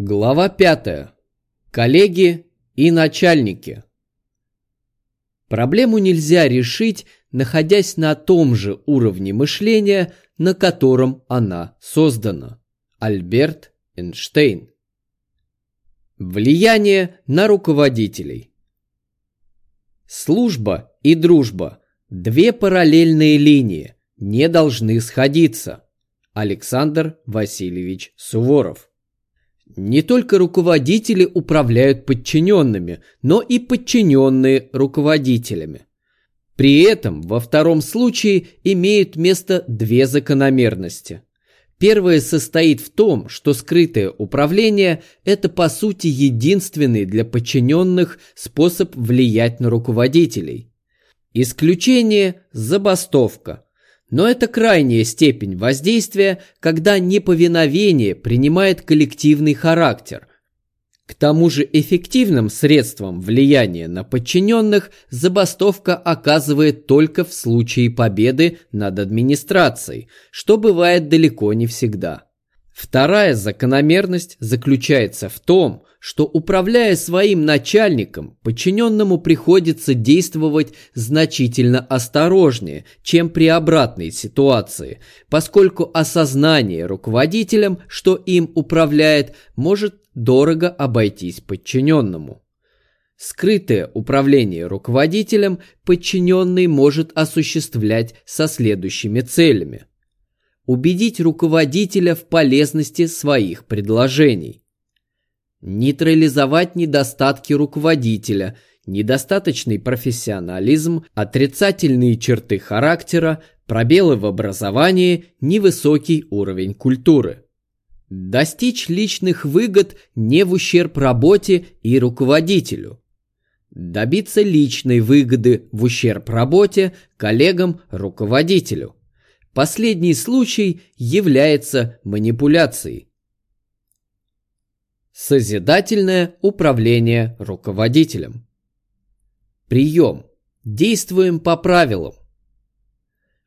Глава 5. Коллеги и начальники. Проблему нельзя решить, находясь на том же уровне мышления, на котором она создана. Альберт Эйнштейн. Влияние на руководителей. Служба и дружба – две параллельные линии, не должны сходиться. Александр Васильевич Суворов. Не только руководители управляют подчиненными, но и подчиненные руководителями. При этом во втором случае имеют место две закономерности. Первое состоит в том, что скрытое управление – это по сути единственный для подчиненных способ влиять на руководителей. Исключение – забастовка – но это крайняя степень воздействия, когда неповиновение принимает коллективный характер. К тому же эффективным средством влияния на подчиненных забастовка оказывает только в случае победы над администрацией, что бывает далеко не всегда. Вторая закономерность заключается в том, что управляя своим начальником, подчиненному приходится действовать значительно осторожнее, чем при обратной ситуации, поскольку осознание руководителем, что им управляет, может дорого обойтись подчиненному. Скрытое управление руководителем подчиненный может осуществлять со следующими целями. Убедить руководителя в полезности своих предложений – Нейтрализовать недостатки руководителя, недостаточный профессионализм, отрицательные черты характера, пробелы в образовании, невысокий уровень культуры. Достичь личных выгод не в ущерб работе и руководителю. Добиться личной выгоды в ущерб работе, коллегам, руководителю. Последний случай является манипуляцией. Созидательное управление руководителем. Прием. Действуем по правилам.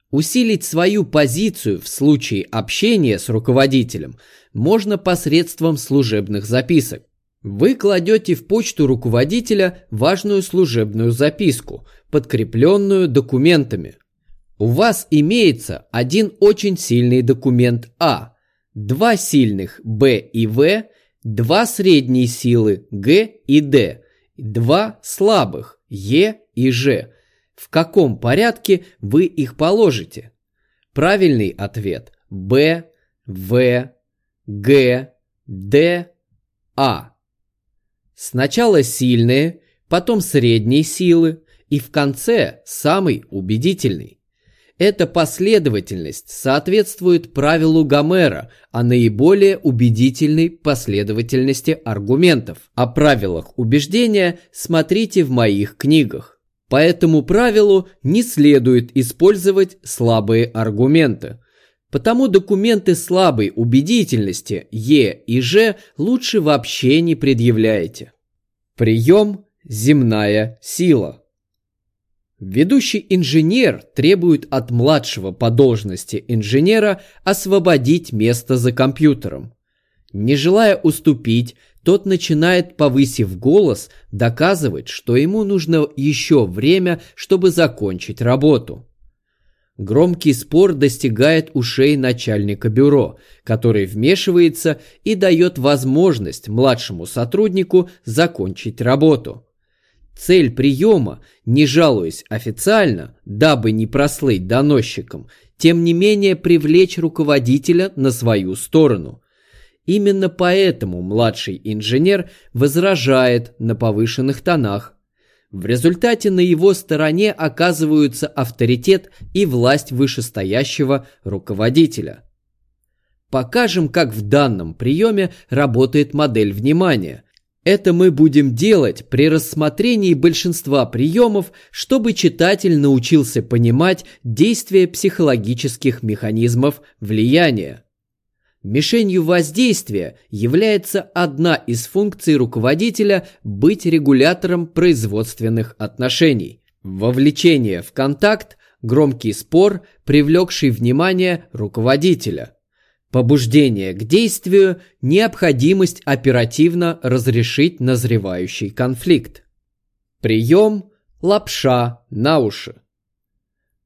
Усилить свою позицию в случае общения с руководителем можно посредством служебных записок. Вы кладете в почту руководителя важную служебную записку, подкрепленную документами. У вас имеется один очень сильный документ А, два сильных Б и В – два средние силы Г и Д, два слабых Е и Ж. В каком порядке вы их положите? Правильный ответ Б, В, Г, Д, А. Сначала сильные, потом средние силы и в конце самый убедительный. Эта последовательность соответствует правилу Гомера о наиболее убедительной последовательности аргументов. О правилах убеждения смотрите в моих книгах. По этому правилу не следует использовать слабые аргументы. Потому документы слабой убедительности Е и Ж лучше вообще не предъявляете. Прием «Земная сила». Ведущий инженер требует от младшего по должности инженера освободить место за компьютером. Не желая уступить, тот начинает, повысив голос, доказывать, что ему нужно еще время, чтобы закончить работу. Громкий спор достигает ушей начальника бюро, который вмешивается и дает возможность младшему сотруднику закончить работу. Цель приема, не жалуясь официально, дабы не прослыть доносчиком, тем не менее привлечь руководителя на свою сторону. Именно поэтому младший инженер возражает на повышенных тонах. В результате на его стороне оказываются авторитет и власть вышестоящего руководителя. Покажем, как в данном приеме работает модель внимания – это мы будем делать при рассмотрении большинства приемов, чтобы читатель научился понимать действие психологических механизмов влияния. Мишенью воздействия является одна из функций руководителя быть регулятором производственных отношений. Вовлечение в контакт – громкий спор, привлекший внимание руководителя – Побуждение к действию – необходимость оперативно разрешить назревающий конфликт. Прием – лапша на уши.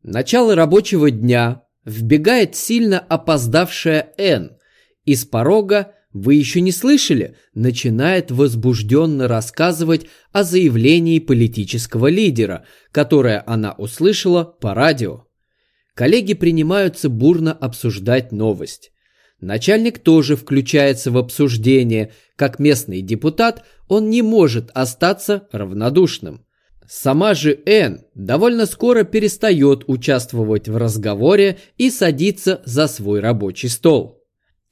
Начало рабочего дня вбегает сильно опоздавшая Н. Из порога вы еще не слышали? Начинает возбужденно рассказывать о заявлении политического лидера, которое она услышала по радио. Коллеги принимаются бурно обсуждать новость. Начальник тоже включается в обсуждение. Как местный депутат, он не может остаться равнодушным. Сама же Н довольно скоро перестает участвовать в разговоре и садится за свой рабочий стол.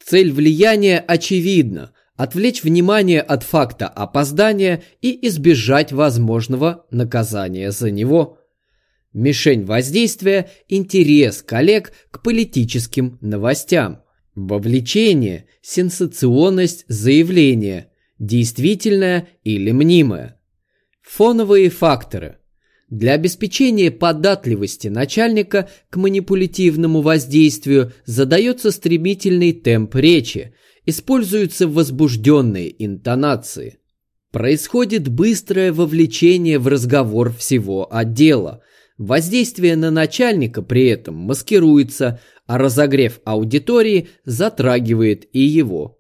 Цель влияния очевидна – отвлечь внимание от факта опоздания и избежать возможного наказания за него. Мишень воздействия – интерес коллег к политическим новостям. Вовлечение – сенсационность заявления, действительное или мнимое. Фоновые факторы – для обеспечения податливости начальника к манипулятивному воздействию задается стремительный темп речи, используются возбужденные интонации. Происходит быстрое вовлечение в разговор всего отдела. Воздействие на начальника при этом маскируется, а разогрев аудитории затрагивает и его.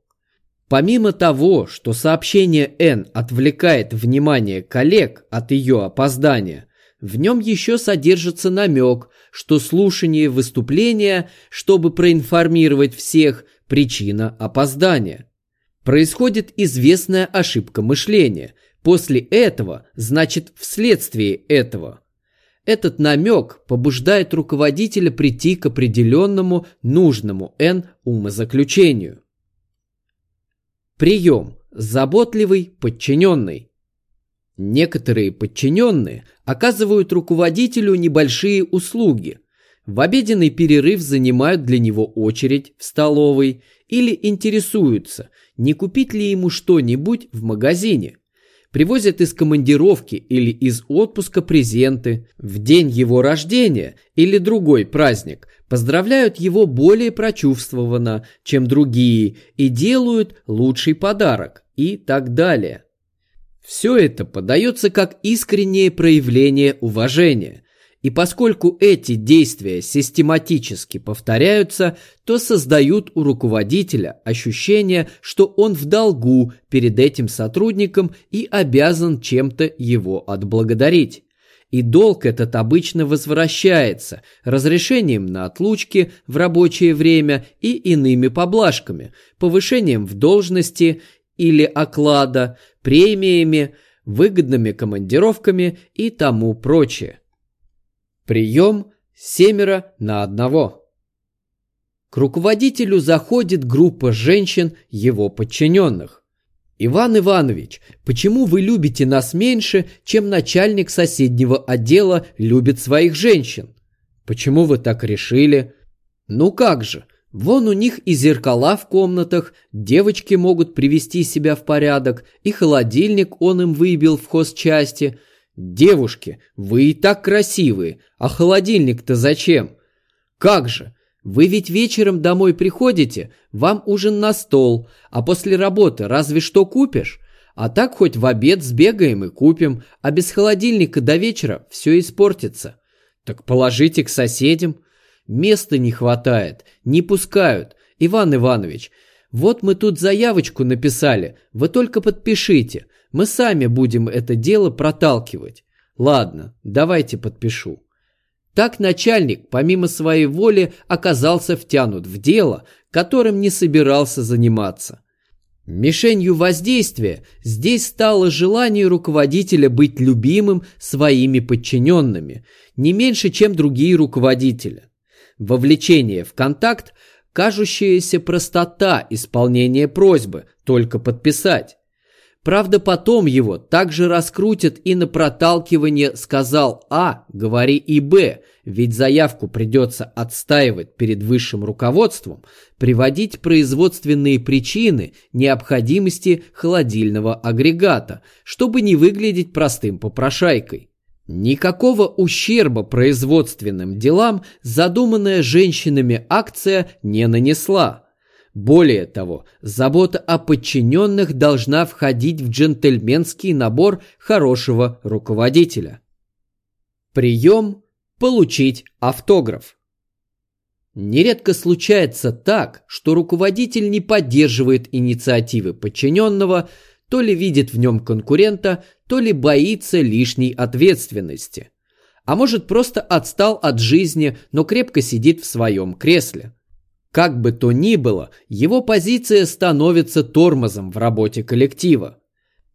Помимо того, что сообщение Н отвлекает внимание коллег от ее опоздания – в нем еще содержится намек, что слушание выступления, чтобы проинформировать всех, причина опоздания. Происходит известная ошибка мышления. После этого значит вследствие этого. Этот намек побуждает руководителя прийти к определенному нужному N умозаключению. Прием. Заботливый подчиненный. Некоторые подчиненные оказывают руководителю небольшие услуги. В обеденный перерыв занимают для него очередь в столовой или интересуются, не купить ли ему что-нибудь в магазине. Привозят из командировки или из отпуска презенты. В день его рождения или другой праздник поздравляют его более прочувствованно, чем другие, и делают лучший подарок и так далее. Все это подается как искреннее проявление уважения. И поскольку эти действия систематически повторяются, то создают у руководителя ощущение, что он в долгу перед этим сотрудником и обязан чем-то его отблагодарить. И долг этот обычно возвращается разрешением на отлучки в рабочее время и иными поблажками, повышением в должности или оклада, премиями, выгодными командировками и тому прочее. Прием семеро на одного. К руководителю заходит группа женщин, его подчиненных. «Иван Иванович, почему вы любите нас меньше, чем начальник соседнего отдела любит своих женщин? Почему вы так решили? Ну как же, Вон у них и зеркала в комнатах, девочки могут привести себя в порядок, и холодильник он им выбил в хозчасти. Девушки, вы и так красивые, а холодильник-то зачем? Как же? Вы ведь вечером домой приходите, вам ужин на стол, а после работы разве что купишь? А так хоть в обед сбегаем и купим, а без холодильника до вечера все испортится. Так положите к соседям. Места не хватает, не пускают. Иван Иванович, вот мы тут заявочку написали, вы только подпишите. Мы сами будем это дело проталкивать. Ладно, давайте подпишу. Так начальник, помимо своей воли, оказался втянут в дело, которым не собирался заниматься. Мишенью воздействия здесь стало желание руководителя быть любимым своими подчиненными, не меньше, чем другие руководители вовлечение в контакт, кажущаяся простота исполнения просьбы, только подписать. Правда, потом его также раскрутят и на проталкивание «сказал А, говори и Б», ведь заявку придется отстаивать перед высшим руководством, приводить производственные причины необходимости холодильного агрегата, чтобы не выглядеть простым попрошайкой. Никакого ущерба производственным делам задуманная женщинами акция не нанесла. Более того, забота о подчиненных должна входить в джентльменский набор хорошего руководителя. Прием – получить автограф. Нередко случается так, что руководитель не поддерживает инициативы подчиненного, то ли видит в нем конкурента, то ли боится лишней ответственности. А может просто отстал от жизни, но крепко сидит в своем кресле. Как бы то ни было, его позиция становится тормозом в работе коллектива.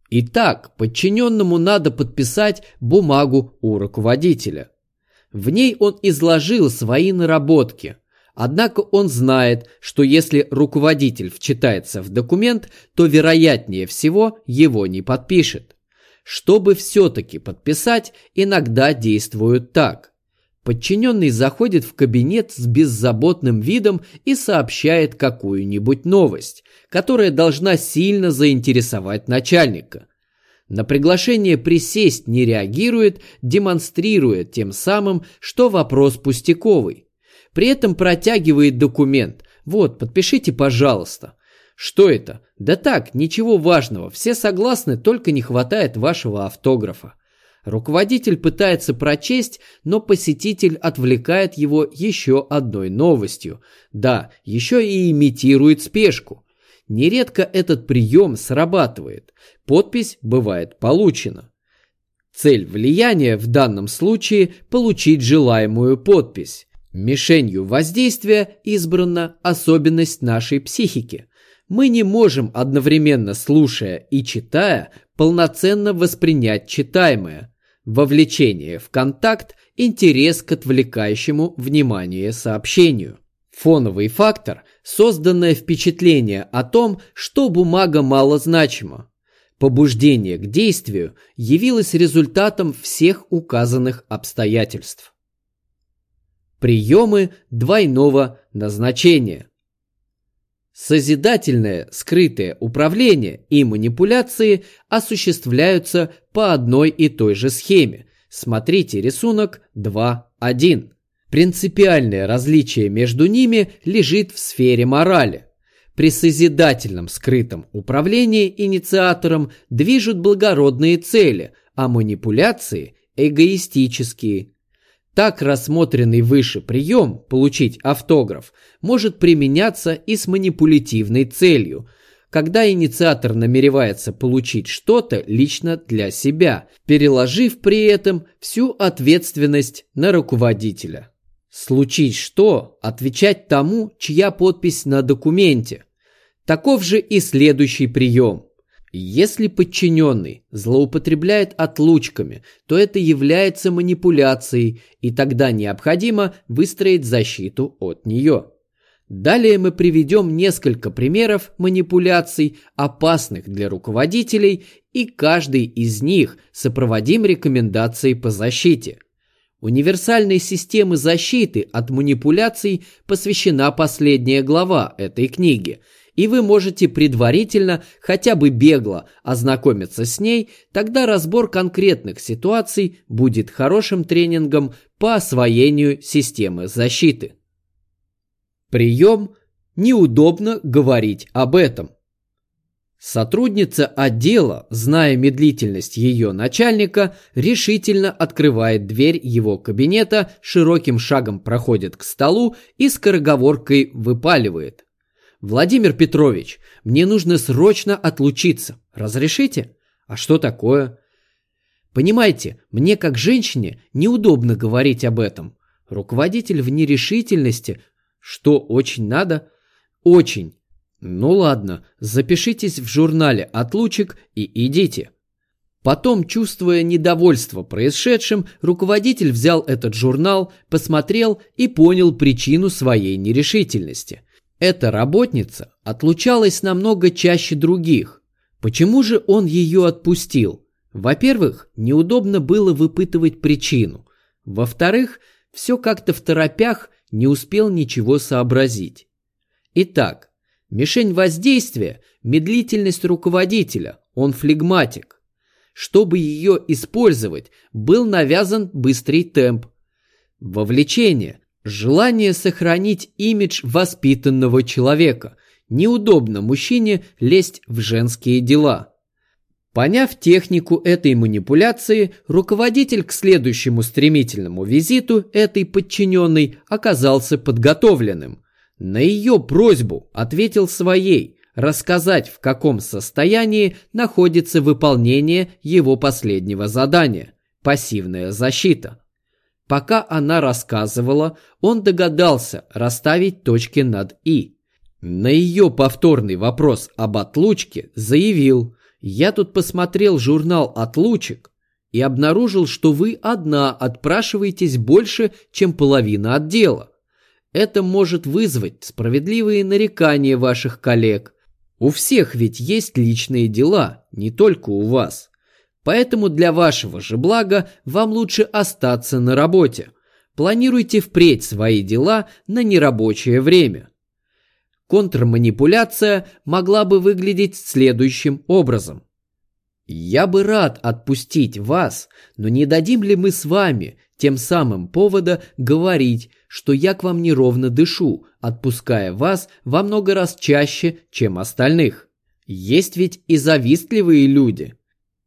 Итак, подчиненному надо подписать бумагу у руководителя. В ней он изложил свои наработки. Однако он знает, что если руководитель вчитается в документ, то вероятнее всего его не подпишет. Чтобы все-таки подписать, иногда действуют так. Подчиненный заходит в кабинет с беззаботным видом и сообщает какую-нибудь новость, которая должна сильно заинтересовать начальника. На приглашение присесть не реагирует, демонстрируя тем самым, что вопрос пустяковый. При этом протягивает документ. Вот, подпишите, пожалуйста. Что это? Да так, ничего важного. Все согласны, только не хватает вашего автографа. Руководитель пытается прочесть, но посетитель отвлекает его еще одной новостью. Да, еще и имитирует спешку. Нередко этот прием срабатывает. Подпись бывает получена. Цель влияния в данном случае – получить желаемую подпись. Мишенью воздействия избрана особенность нашей психики. Мы не можем одновременно слушая и читая полноценно воспринять читаемое, вовлечение в контакт, интерес к отвлекающему внимание сообщению. Фоновый фактор – созданное впечатление о том, что бумага малозначима. Побуждение к действию явилось результатом всех указанных обстоятельств. Приемы двойного назначения. Созидательное скрытое управление и манипуляции осуществляются по одной и той же схеме. Смотрите рисунок 2.1. Принципиальное различие между ними лежит в сфере морали. При созидательном скрытом управлении инициатором движут благородные цели, а манипуляции – эгоистические. Так рассмотренный выше прием «получить автограф» может применяться и с манипулятивной целью, когда инициатор намеревается получить что-то лично для себя, переложив при этом всю ответственность на руководителя. Случить что, отвечать тому, чья подпись на документе. Таков же и следующий прием. Если подчиненный злоупотребляет отлучками, то это является манипуляцией, и тогда необходимо выстроить защиту от нее. Далее мы приведем несколько примеров манипуляций, опасных для руководителей, и каждый из них сопроводим рекомендацией по защите. Универсальной системы защиты от манипуляций посвящена последняя глава этой книги – и вы можете предварительно, хотя бы бегло, ознакомиться с ней, тогда разбор конкретных ситуаций будет хорошим тренингом по освоению системы защиты. Прием «Неудобно говорить об этом». Сотрудница отдела, зная медлительность ее начальника, решительно открывает дверь его кабинета, широким шагом проходит к столу и скороговоркой выпаливает. «Владимир Петрович, мне нужно срочно отлучиться. Разрешите? А что такое?» «Понимаете, мне как женщине неудобно говорить об этом. Руководитель в нерешительности. Что очень надо? Очень. Ну ладно, запишитесь в журнале отлучек и идите». Потом, чувствуя недовольство происшедшим, руководитель взял этот журнал, посмотрел и понял причину своей нерешительности – эта работница отлучалась намного чаще других. Почему же он ее отпустил? Во-первых, неудобно было выпытывать причину. Во-вторых, все как-то в торопях не успел ничего сообразить. Итак, мишень воздействия – медлительность руководителя, он флегматик. Чтобы ее использовать, был навязан быстрый темп. Вовлечение Желание сохранить имидж воспитанного человека. Неудобно мужчине лезть в женские дела. Поняв технику этой манипуляции, руководитель к следующему стремительному визиту этой подчиненной оказался подготовленным. На ее просьбу ответил своей, рассказать, в каком состоянии находится выполнение его последнего задания – пассивная защита. Пока она рассказывала, он догадался расставить точки над «и». На ее повторный вопрос об отлучке заявил «Я тут посмотрел журнал отлучек и обнаружил, что вы одна отпрашиваетесь больше, чем половина отдела. Это может вызвать справедливые нарекания ваших коллег, у всех ведь есть личные дела, не только у вас. Поэтому для вашего же блага вам лучше остаться на работе. Планируйте впредь свои дела на нерабочее время. Контрманипуляция могла бы выглядеть следующим образом. Я бы рад отпустить вас, но не дадим ли мы с вами тем самым повода говорить, что я к вам неровно дышу, отпуская вас во много раз чаще, чем остальных. Есть ведь и завистливые люди.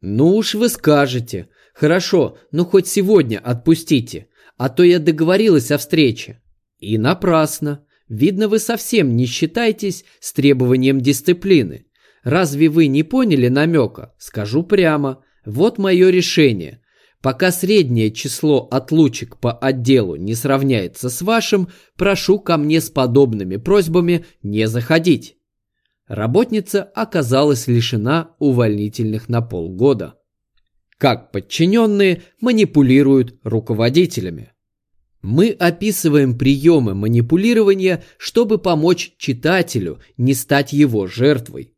Ну уж вы скажете. Хорошо, ну хоть сегодня отпустите, а то я договорилась о встрече. И напрасно. Видно, вы совсем не считаетесь с требованием дисциплины. Разве вы не поняли намека? Скажу прямо. Вот мое решение. Пока среднее число отлучек по отделу не сравняется с вашим, прошу ко мне с подобными просьбами не заходить. Работница оказалась лишена увольнительных на полгода. Как подчиненные манипулируют руководителями. Мы описываем приемы манипулирования, чтобы помочь читателю не стать его жертвой.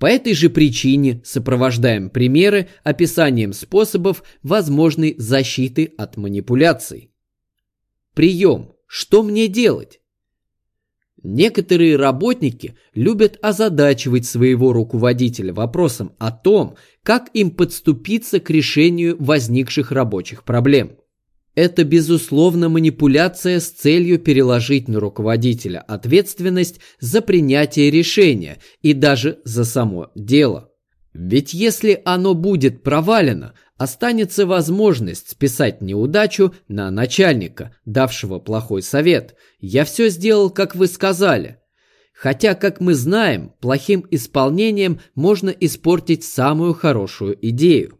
По этой же причине сопровождаем примеры описанием способов возможной защиты от манипуляций. Прием. Что мне делать? Некоторые работники любят озадачивать своего руководителя вопросом о том, как им подступиться к решению возникших рабочих проблем. Это, безусловно, манипуляция с целью переложить на руководителя ответственность за принятие решения и даже за само дело. Ведь если оно будет провалено, останется возможность списать неудачу на начальника, давшего плохой совет. Я все сделал, как вы сказали. Хотя, как мы знаем, плохим исполнением можно испортить самую хорошую идею.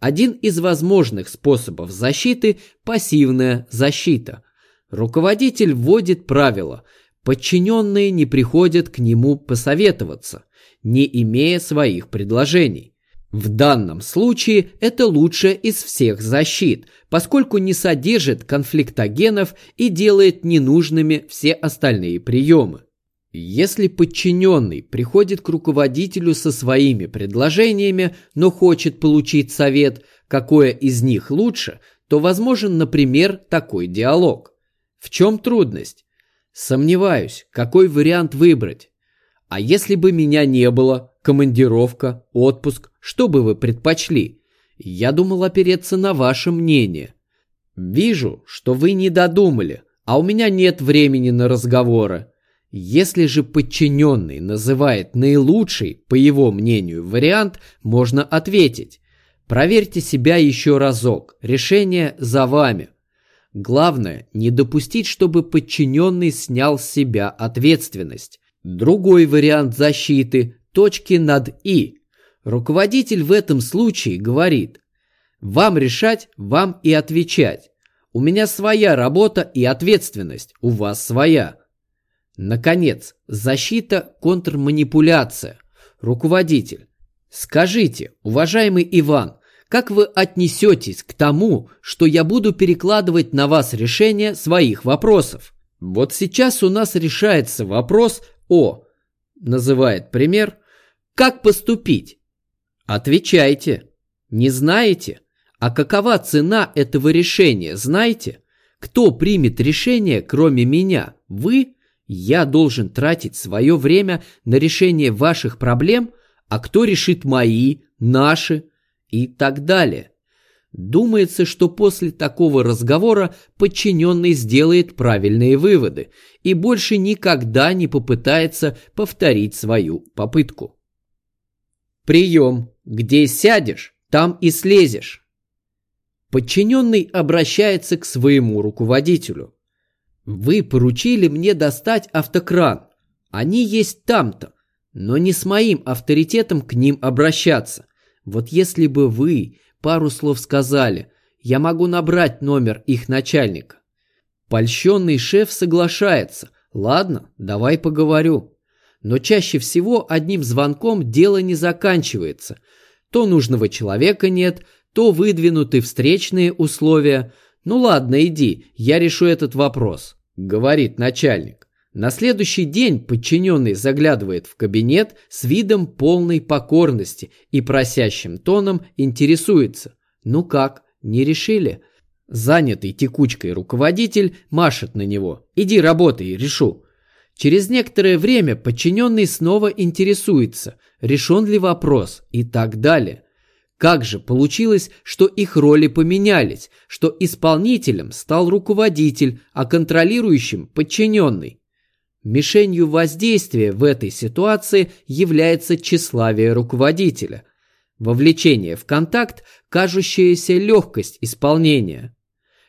Один из возможных способов защиты – пассивная защита. Руководитель вводит правило – подчиненные не приходят к нему посоветоваться, не имея своих предложений. В данном случае это лучшая из всех защит, поскольку не содержит конфликтогенов и делает ненужными все остальные приемы. Если подчиненный приходит к руководителю со своими предложениями, но хочет получить совет, какое из них лучше, то возможен, например, такой диалог. В чем трудность? Сомневаюсь, какой вариант выбрать. А если бы меня не было, командировка, отпуск, что бы вы предпочли? Я думал опереться на ваше мнение. Вижу, что вы не додумали, а у меня нет времени на разговоры. Если же подчиненный называет наилучший, по его мнению, вариант, можно ответить. Проверьте себя еще разок, решение за вами. Главное, не допустить, чтобы подчиненный снял с себя ответственность. Другой вариант защиты – точки над «и». Руководитель в этом случае говорит «Вам решать, вам и отвечать. У меня своя работа и ответственность, у вас своя». Наконец, защита контрманипуляция. Руководитель. Скажите, уважаемый Иван, как вы отнесетесь к тому, что я буду перекладывать на вас решение своих вопросов? Вот сейчас у нас решается вопрос о, называет пример, как поступить? Отвечайте. Не знаете? А какова цена этого решения, знаете? Кто примет решение, кроме меня? Вы я должен тратить свое время на решение ваших проблем, а кто решит мои, наши и так далее. Думается, что после такого разговора подчиненный сделает правильные выводы и больше никогда не попытается повторить свою попытку. Прием. Где сядешь, там и слезешь. Подчиненный обращается к своему руководителю. Вы поручили мне достать автокран. Они есть там-то, но не с моим авторитетом к ним обращаться. Вот если бы вы пару слов сказали, я могу набрать номер их начальника. Польщенный шеф соглашается. Ладно, давай поговорю. Но чаще всего одним звонком дело не заканчивается. То нужного человека нет, то выдвинуты встречные условия. Ну ладно, иди, я решу этот вопрос, говорит начальник. На следующий день подчиненный заглядывает в кабинет с видом полной покорности и просящим тоном интересуется. «Ну как, не решили?» Занятый текучкой руководитель машет на него. «Иди работай, решу». Через некоторое время подчиненный снова интересуется, решен ли вопрос и так далее. Как же получилось, что их роли поменялись, что исполнителем стал руководитель, а контролирующим – подчиненный? Мишенью воздействия в этой ситуации является тщеславие руководителя, вовлечение в контакт, кажущаяся легкость исполнения.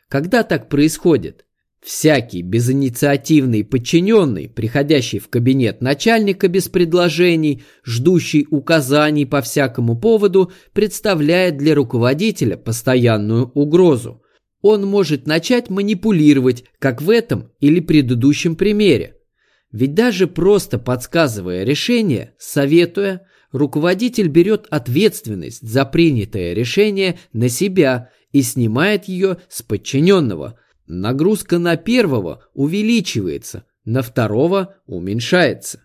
Когда так происходит? Всякий безинициативный подчиненный, приходящий в кабинет начальника без предложений, ждущий указаний по всякому поводу, представляет для руководителя постоянную угрозу. Он может начать манипулировать, как в этом или предыдущем примере. Ведь даже просто подсказывая решение, советуя, руководитель берет ответственность за принятое решение на себя и снимает ее с подчиненного. Нагрузка на первого увеличивается, на второго уменьшается.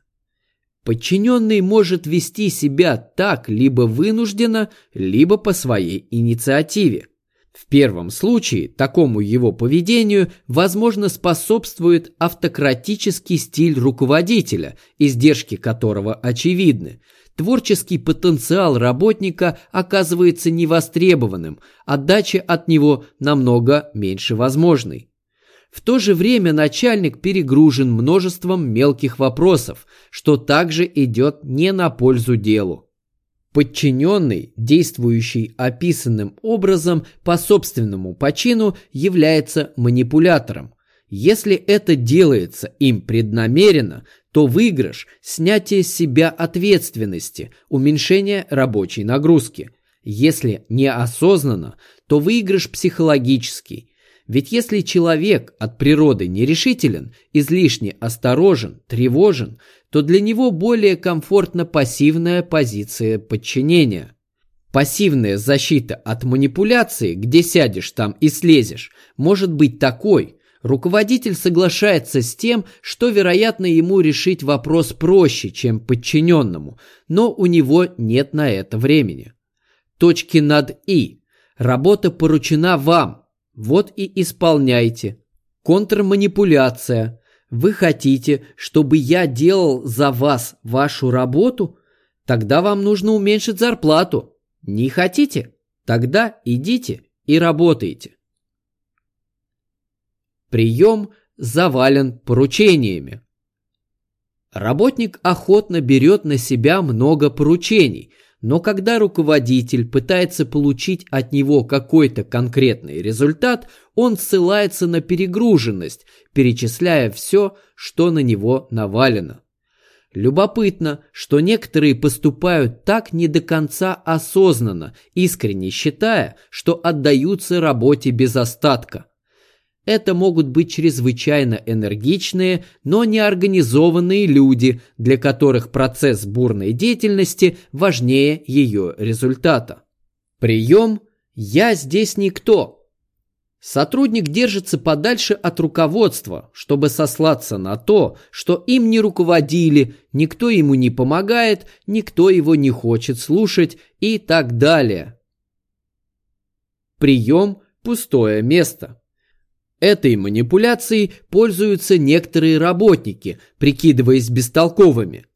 Подчиненный может вести себя так либо вынужденно, либо по своей инициативе. В первом случае такому его поведению, возможно, способствует автократический стиль руководителя, издержки которого очевидны. Творческий потенциал работника оказывается невостребованным, отдача от него намного меньше возможной. В то же время начальник перегружен множеством мелких вопросов, что также идет не на пользу делу. Подчиненный, действующий описанным образом по собственному почину, является манипулятором. Если это делается им преднамеренно, то выигрыш – снятие с себя ответственности, уменьшение рабочей нагрузки. Если неосознанно, то выигрыш психологический. Ведь если человек от природы нерешителен, излишне осторожен, тревожен, то для него более комфортна пассивная позиция подчинения. Пассивная защита от манипуляции, где сядешь там и слезешь, может быть такой. Руководитель соглашается с тем, что, вероятно, ему решить вопрос проще, чем подчиненному, но у него нет на это времени. Точки над «и». Работа поручена вам. Вот и исполняйте. Контрманипуляция. Вы хотите, чтобы я делал за вас вашу работу? Тогда вам нужно уменьшить зарплату. Не хотите? Тогда идите и работайте. Прием завален поручениями. Работник охотно берет на себя много поручений – но когда руководитель пытается получить от него какой-то конкретный результат, он ссылается на перегруженность, перечисляя все, что на него навалено. Любопытно, что некоторые поступают так не до конца осознанно, искренне считая, что отдаются работе без остатка. Это могут быть чрезвычайно энергичные, но неорганизованные люди, для которых процесс бурной деятельности важнее ее результата. Прием «Я здесь никто». Сотрудник держится подальше от руководства, чтобы сослаться на то, что им не руководили, никто ему не помогает, никто его не хочет слушать и так далее. Прием «Пустое место». Этой манипуляцией пользуются некоторые работники, прикидываясь бестолковыми.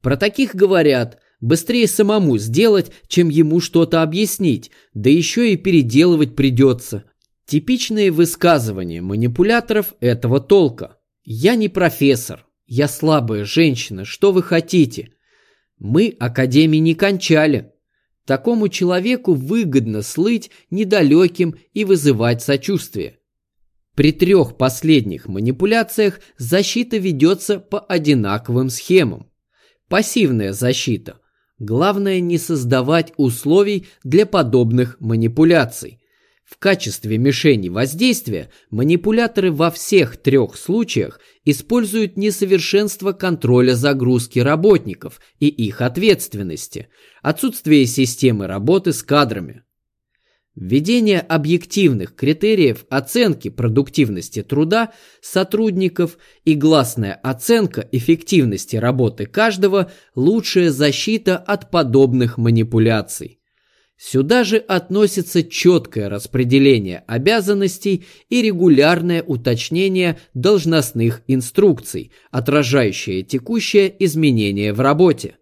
Про таких говорят Быстрее самому сделать, чем ему что-то объяснить, да еще и переделывать придется. Типичные высказывания манипуляторов этого толка. «Я не профессор, я слабая женщина, что вы хотите?» «Мы академии не кончали». Такому человеку выгодно слыть недалеким и вызывать сочувствие. При трех последних манипуляциях защита ведется по одинаковым схемам. Пассивная защита. Главное не создавать условий для подобных манипуляций. В качестве мишени воздействия манипуляторы во всех трех случаях используют несовершенство контроля загрузки работников и их ответственности, отсутствие системы работы с кадрами. Введение объективных критериев оценки продуктивности труда сотрудников и гласная оценка эффективности работы каждого – лучшая защита от подобных манипуляций. Сюда же относится четкое распределение обязанностей и регулярное уточнение должностных инструкций, отражающее текущее изменение в работе.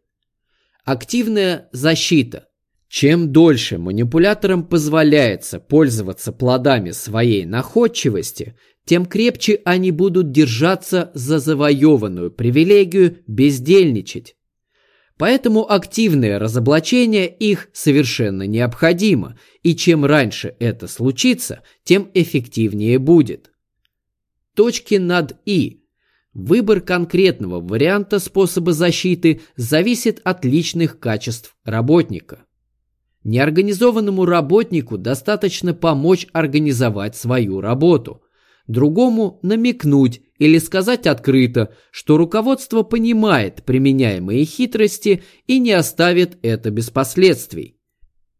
Активная защита. Чем дольше манипуляторам позволяется пользоваться плодами своей находчивости, тем крепче они будут держаться за завоеванную привилегию бездельничать. Поэтому активное разоблачение их совершенно необходимо, и чем раньше это случится, тем эффективнее будет. Точки над «и». Выбор конкретного варианта способа защиты зависит от личных качеств работника. Неорганизованному работнику достаточно помочь организовать свою работу – другому намекнуть или сказать открыто, что руководство понимает применяемые хитрости и не оставит это без последствий.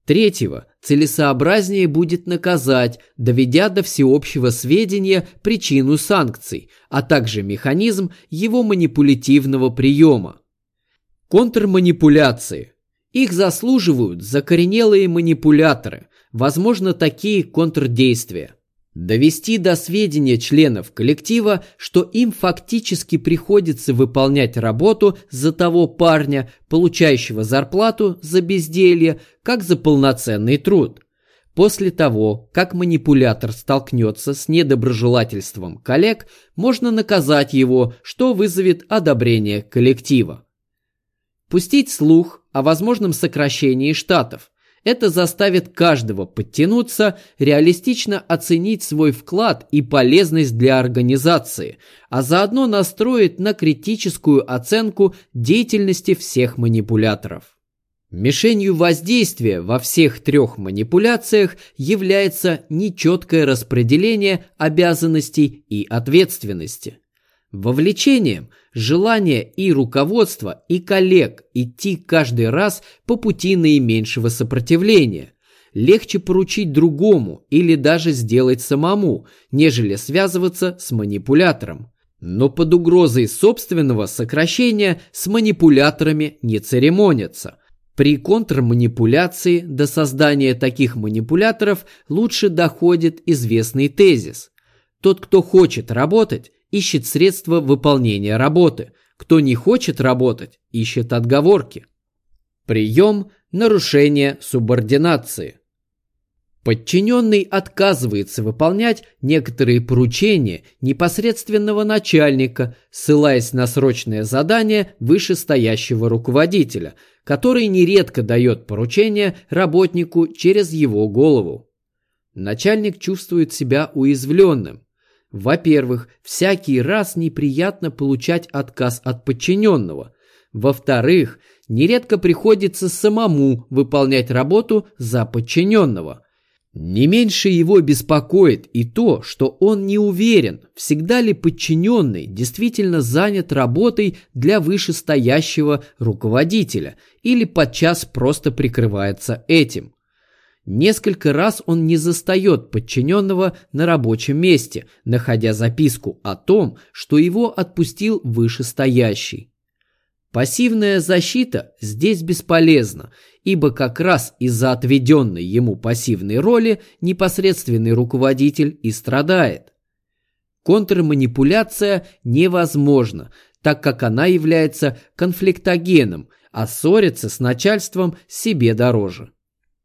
Третьего целесообразнее будет наказать, доведя до всеобщего сведения причину санкций, а также механизм его манипулятивного приема. Контрманипуляции. Их заслуживают закоренелые манипуляторы, возможно, такие контрдействия – Довести до сведения членов коллектива, что им фактически приходится выполнять работу за того парня, получающего зарплату за безделье, как за полноценный труд. После того, как манипулятор столкнется с недоброжелательством коллег, можно наказать его, что вызовет одобрение коллектива. Пустить слух о возможном сокращении штатов – это заставит каждого подтянуться, реалистично оценить свой вклад и полезность для организации, а заодно настроить на критическую оценку деятельности всех манипуляторов. Мишенью воздействия во всех трех манипуляциях является нечеткое распределение обязанностей и ответственности. Вовлечением желание и руководства, и коллег идти каждый раз по пути наименьшего сопротивления. Легче поручить другому или даже сделать самому, нежели связываться с манипулятором. Но под угрозой собственного сокращения с манипуляторами не церемонятся. При контрманипуляции до создания таких манипуляторов лучше доходит известный тезис. Тот, кто хочет работать, ищет средства выполнения работы. Кто не хочет работать, ищет отговорки. Прием нарушения субординации. Подчиненный отказывается выполнять некоторые поручения непосредственного начальника, ссылаясь на срочное задание вышестоящего руководителя, который нередко дает поручение работнику через его голову. Начальник чувствует себя уязвленным, во-первых, всякий раз неприятно получать отказ от подчиненного. Во-вторых, нередко приходится самому выполнять работу за подчиненного. Не меньше его беспокоит и то, что он не уверен, всегда ли подчиненный действительно занят работой для вышестоящего руководителя или подчас просто прикрывается этим. Несколько раз он не застает подчиненного на рабочем месте, находя записку о том, что его отпустил вышестоящий. Пассивная защита здесь бесполезна, ибо как раз из-за отведенной ему пассивной роли непосредственный руководитель и страдает. Контрманипуляция невозможна, так как она является конфликтогеном, а ссориться с начальством себе дороже.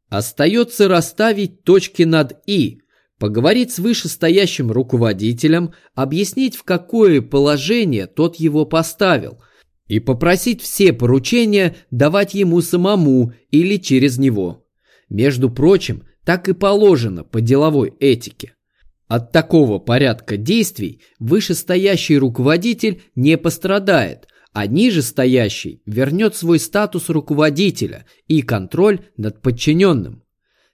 Остается расставить точки над «и», поговорить с вышестоящим руководителем, объяснить, в какое положение тот его поставил, и попросить все поручения давать ему самому или через него. Между прочим, так и положено по деловой этике. От такого порядка действий вышестоящий руководитель не пострадает, а нижестоящий вернет свой статус руководителя и контроль над подчиненным.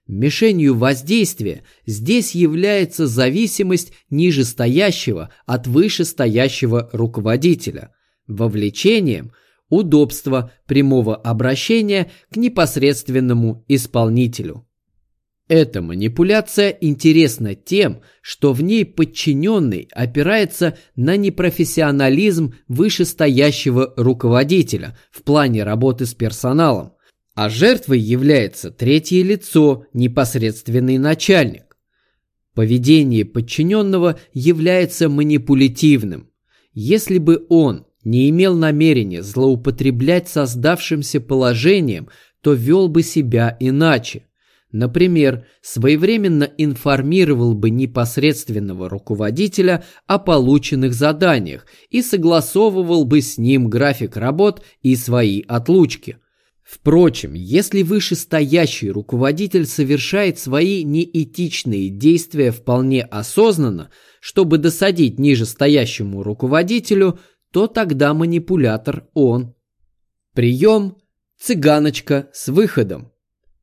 Мишенью воздействия здесь является зависимость нижестоящего от вышестоящего руководителя, вовлечением – удобство прямого обращения к непосредственному исполнителю. Эта манипуляция интересна тем, что в ней подчиненный опирается на непрофессионализм вышестоящего руководителя в плане работы с персоналом, а жертвой является третье лицо, непосредственный начальник. Поведение подчиненного является манипулятивным. Если бы он не имел намерения злоупотреблять создавшимся положением, то вел бы себя иначе. Например, своевременно информировал бы непосредственного руководителя о полученных заданиях и согласовывал бы с ним график работ и свои отлучки. Впрочем, если вышестоящий руководитель совершает свои неэтичные действия вполне осознанно, чтобы досадить нижестоящему руководителю, то тогда манипулятор он. Прием «Цыганочка с выходом».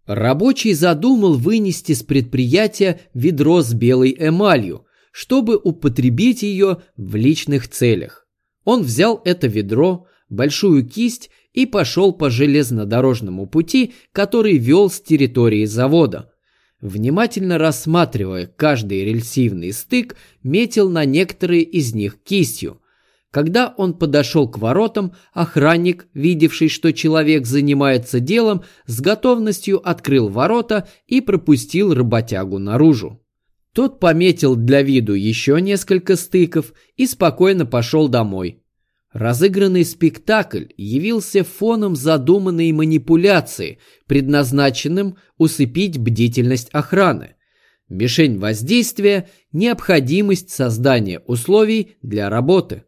Рабочий задумал вынести с предприятия ведро с белой эмалью, чтобы употребить ее в личных целях. Он взял это ведро, большую кисть и пошел по железнодорожному пути, который вел с территории завода. Внимательно рассматривая каждый рельсивный стык, метил на некоторые из них кистью – когда он подошел к воротам, охранник, видевший, что человек занимается делом, с готовностью открыл ворота и пропустил работягу наружу. Тот пометил для виду еще несколько стыков и спокойно пошел домой. Разыгранный спектакль явился фоном задуманной манипуляции, предназначенным усыпить бдительность охраны. Мишень воздействия – необходимость создания условий для работы.